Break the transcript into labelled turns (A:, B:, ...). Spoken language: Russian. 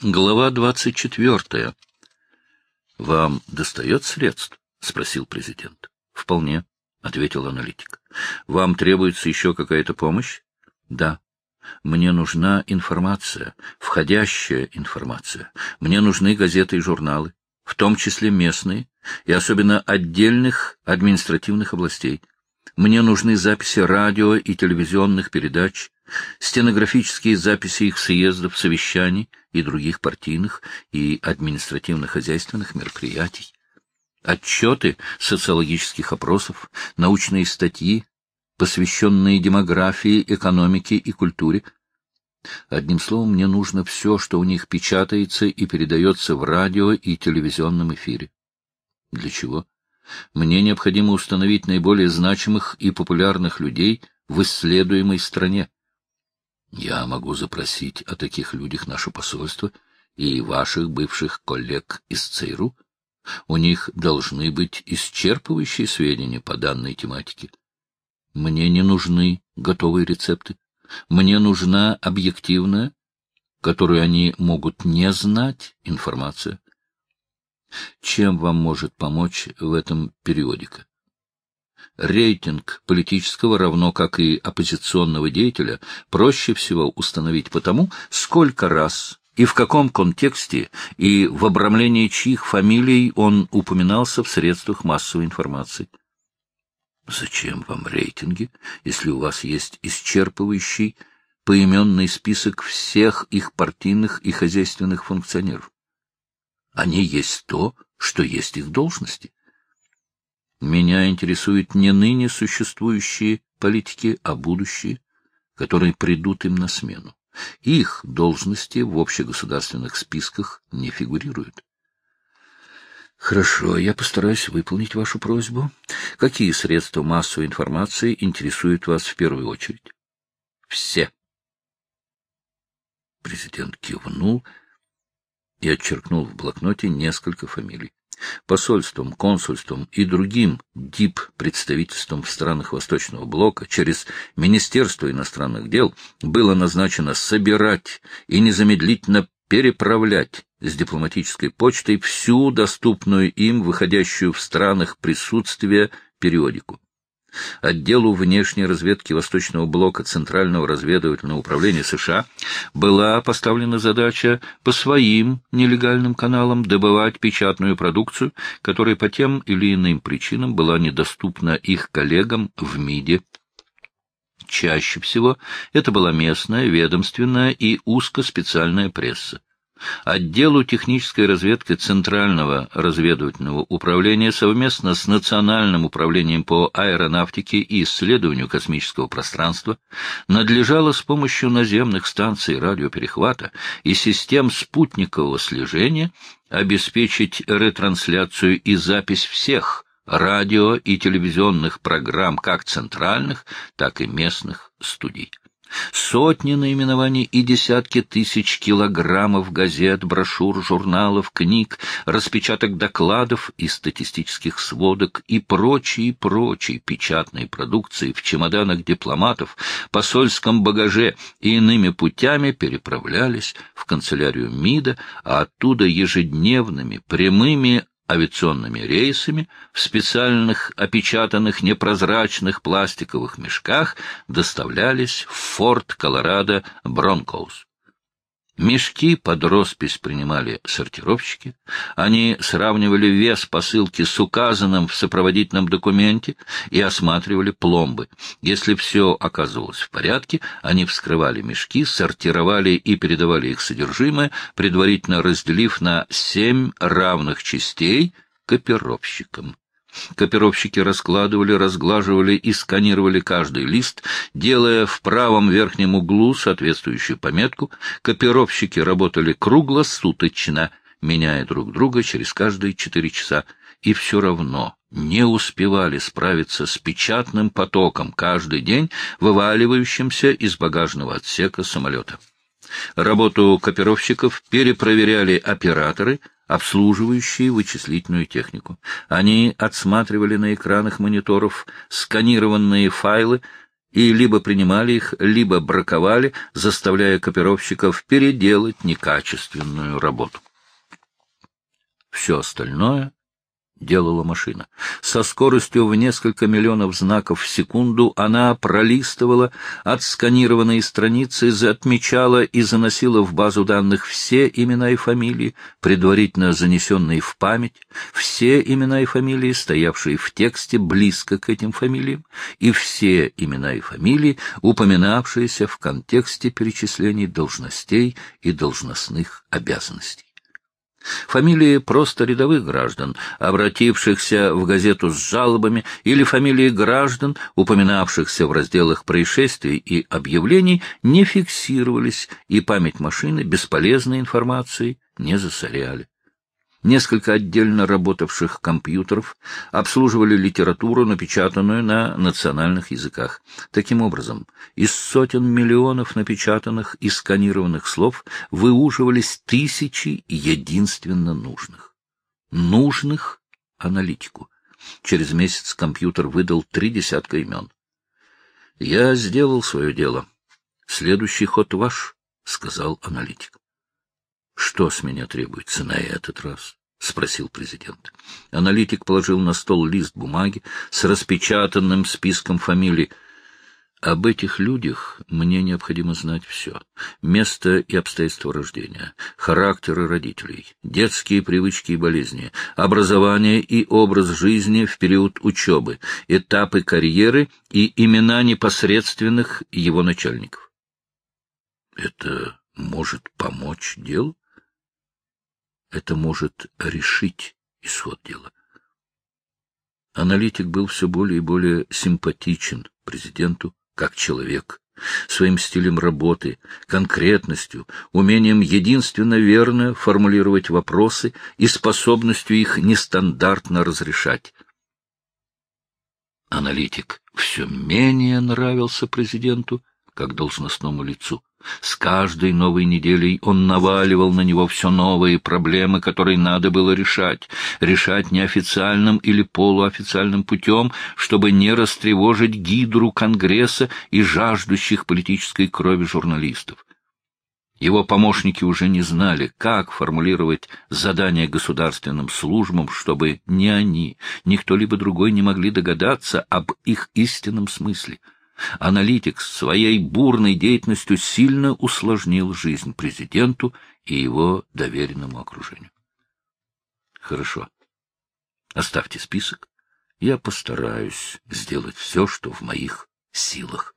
A: Глава двадцать четвертая. — Вам достает средств? — спросил президент. — Вполне, — ответил аналитик. — Вам требуется еще какая-то помощь? — Да. Мне нужна информация, входящая информация. Мне нужны газеты и журналы, в том числе местные, и особенно отдельных административных областей. Мне нужны записи радио и телевизионных передач, стенографические записи их съездов, совещаний и других партийных и административно-хозяйственных мероприятий, отчеты социологических опросов, научные статьи, посвященные демографии, экономике и культуре. Одним словом, мне нужно все, что у них печатается и передается в радио и телевизионном эфире. Для чего? Мне необходимо установить наиболее значимых и популярных людей в исследуемой стране. Я могу запросить о таких людях наше посольство и ваших бывших коллег из ЦРУ. У них должны быть исчерпывающие сведения по данной тематике. Мне не нужны готовые рецепты. Мне нужна объективная, которую они могут не знать, информация. Чем вам может помочь в этом периодика? Рейтинг политического, равно как и оппозиционного деятеля, проще всего установить потому, сколько раз и в каком контексте и в обрамлении чьих фамилий он упоминался в средствах массовой информации. Зачем вам рейтинги, если у вас есть исчерпывающий поименный список всех их партийных и хозяйственных функционеров? Они есть то, что есть их должности. Меня интересуют не ныне существующие политики, а будущие, которые придут им на смену. Их должности в общегосударственных списках не фигурируют. Хорошо, я постараюсь выполнить вашу просьбу. Какие средства массовой информации интересуют вас в первую очередь? Все. Президент кивнул и отчеркнул в блокноте несколько фамилий. Посольством, консульством и другим ДИП-представительством в странах Восточного Блока через Министерство иностранных дел было назначено собирать и незамедлительно переправлять с дипломатической почтой всю доступную им, выходящую в странах присутствия, периодику. Отделу внешней разведки Восточного блока Центрального разведывательного управления США была поставлена задача по своим нелегальным каналам добывать печатную продукцию, которая по тем или иным причинам была недоступна их коллегам в МИДе. Чаще всего это была местная, ведомственная и узкоспециальная пресса. Отделу технической разведки Центрального разведывательного управления совместно с Национальным управлением по аэронавтике и исследованию космического пространства надлежало с помощью наземных станций радиоперехвата и систем спутникового слежения обеспечить ретрансляцию и запись всех радио и телевизионных программ как центральных, так и местных студий. Сотни наименований и десятки тысяч килограммов газет, брошюр, журналов, книг, распечаток докладов и статистических сводок и прочей прочей печатной продукции в чемоданах дипломатов, посольском багаже и иными путями переправлялись в канцелярию МИДа, а оттуда ежедневными прямыми авиационными рейсами в специальных опечатанных непрозрачных пластиковых мешках доставлялись в форт Колорадо Бронкоус. Мешки под роспись принимали сортировщики. Они сравнивали вес посылки с указанным в сопроводительном документе и осматривали пломбы. Если все оказывалось в порядке, они вскрывали мешки, сортировали и передавали их содержимое, предварительно разделив на семь равных частей копировщикам. Копировщики раскладывали, разглаживали и сканировали каждый лист, делая в правом верхнем углу соответствующую пометку. Копировщики работали круглосуточно, меняя друг друга через каждые четыре часа, и все равно не успевали справиться с печатным потоком каждый день, вываливающимся из багажного отсека самолета. Работу копировщиков перепроверяли операторы — обслуживающие вычислительную технику. Они отсматривали на экранах мониторов сканированные файлы и либо принимали их, либо браковали, заставляя копировщиков переделать некачественную работу. Все остальное делала машина. Со скоростью в несколько миллионов знаков в секунду она пролистывала отсканированные страницы, отмечала и заносила в базу данных все имена и фамилии, предварительно занесенные в память, все имена и фамилии, стоявшие в тексте близко к этим фамилиям, и все имена и фамилии, упоминавшиеся в контексте перечислений должностей и должностных обязанностей. Фамилии просто рядовых граждан, обратившихся в газету с жалобами, или фамилии граждан, упоминавшихся в разделах происшествий и объявлений, не фиксировались, и память машины бесполезной информацией не засоряли. Несколько отдельно работавших компьютеров обслуживали литературу, напечатанную на национальных языках. Таким образом, из сотен миллионов напечатанных и сканированных слов выуживались тысячи единственно нужных. Нужных аналитику. Через месяц компьютер выдал три десятка имен. «Я сделал свое дело. Следующий ход ваш», — сказал аналитик. Что с меня требуется на этот раз? — спросил президент. Аналитик положил на стол лист бумаги с распечатанным списком фамилий. Об этих людях мне необходимо знать все. Место и обстоятельства рождения, характеры родителей, детские привычки и болезни, образование и образ жизни в период учебы, этапы карьеры и имена непосредственных его начальников. Это может помочь делу? Это может решить исход дела. Аналитик был все более и более симпатичен президенту как человек, своим стилем работы, конкретностью, умением единственно верно формулировать вопросы и способностью их нестандартно разрешать. Аналитик все менее нравился президенту, как должностному лицу. С каждой новой неделей он наваливал на него все новые проблемы, которые надо было решать, решать неофициальным или полуофициальным путем, чтобы не растревожить гидру Конгресса и жаждущих политической крови журналистов. Его помощники уже не знали, как формулировать задания государственным службам, чтобы ни они, ни кто-либо другой не могли догадаться об их истинном смысле — Аналитик своей бурной деятельностью сильно усложнил жизнь президенту и его доверенному окружению. Хорошо. Оставьте список. Я постараюсь сделать все, что в моих силах.